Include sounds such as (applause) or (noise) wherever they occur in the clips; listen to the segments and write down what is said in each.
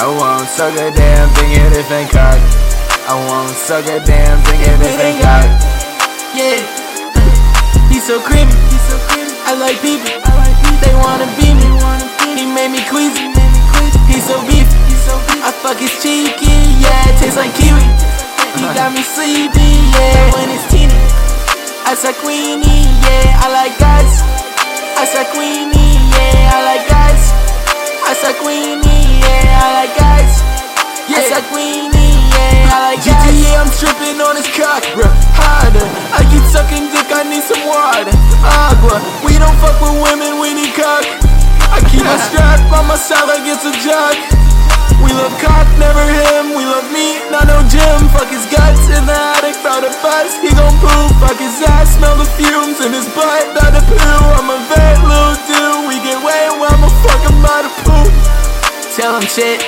I won't suck a damn thing if it ain't cock. I won't suck a damn thing if it ain't cock. Yeah, he's so creepy. I like people. They wanna be me. He made me queasy. He's so beefy. I fuck his cheeky. Yeah, it tastes like kiwi. He (laughs) got me sleepy. Yeah, when it's teeny. I said Queenie. Yeah, I like guys. I said Queenie. Yeah, I like guys. I said Queenie. Yeah, I like guys. I said Queenie. Yeah, I like guys. GTA, I'm tripping on his cock, bruh. Harder. I keep sucking dick, I need some water. Agua. We don't fuck with women, we need cock. I keep my strap on my side like it's a jug. We love cock, never him. We love me, not no gym. Fuck his guts in the attic, found a bus. He gon' poop. Tell him shit.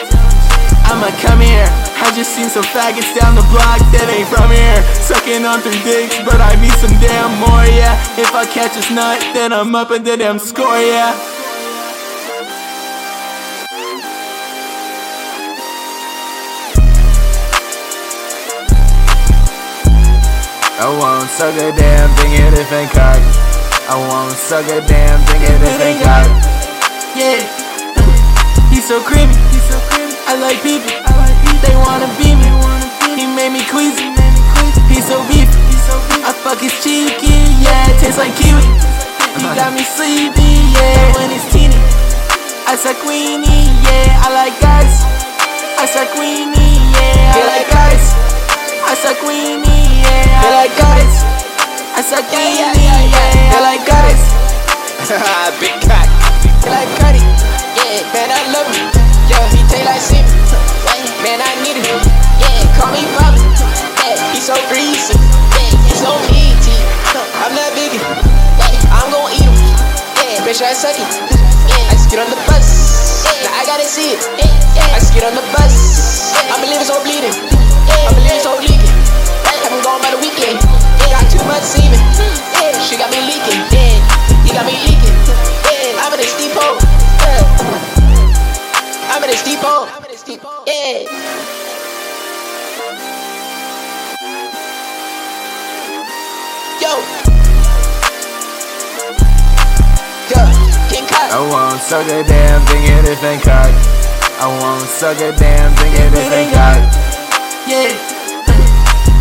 I'ma come here. I just seen some faggots down the block that ain't from here. Sucking on three dicks, but I need some damn more, yeah. If I catch his nut, then I'm up in the damn score, yeah. I won't suck a damn thing if it ain't cock. I won't suck a damn thing if it ain't cock. Yeah, he's so creepy. I like people. They wanna be me. He made me queasy. He's so beefy. I fuck his cheeky. Yeah, it tastes like kiwi. He got me sleepy. Yeah, when it's teeny. I said Queenie. Yeah, I like guys. I said Queenie. Yeah, I like guys. I said Queenie. Yeah, I like guys. I said Queenie. Yeah, I like guys. (laughs) Big cock. like Cuddy. Yeah, man, I love him. Yeah, he taste like Sim. Man, I need him. Yeah, call me Pop. Yeah, he's so greasy. Yeah, he's so meaty. I'm not big. Yeah, I'm gon' eat him. Yeah, bitch, I suck it. Yeah, I just get on the bus. Now I gotta see it. I just get on the bus. I'm believing so bleeding. I'm believing so leaking. Haven't gone by the weekend. Got too much This depot. Yeah. Yo. King I won't suck a damn thing if it ain't cock. I won't suck a damn thing if it ain't cock. Yeah,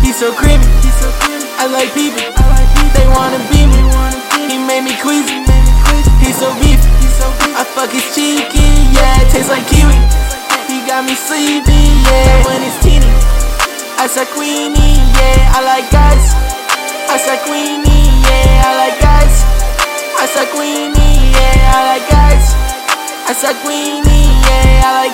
he's so creepy. I like people. They wanna be me. He made me queasy. He's so beefy. I fuck his cheeky. Yeah, tastes like kiwi. He got me sleepy. Yeah, when it's teeny. I said Queenie. Yeah, I like guys. I said Queenie. Yeah, I like guys. I said Queenie. Yeah, I like guys. I said Queenie. Yeah, I like.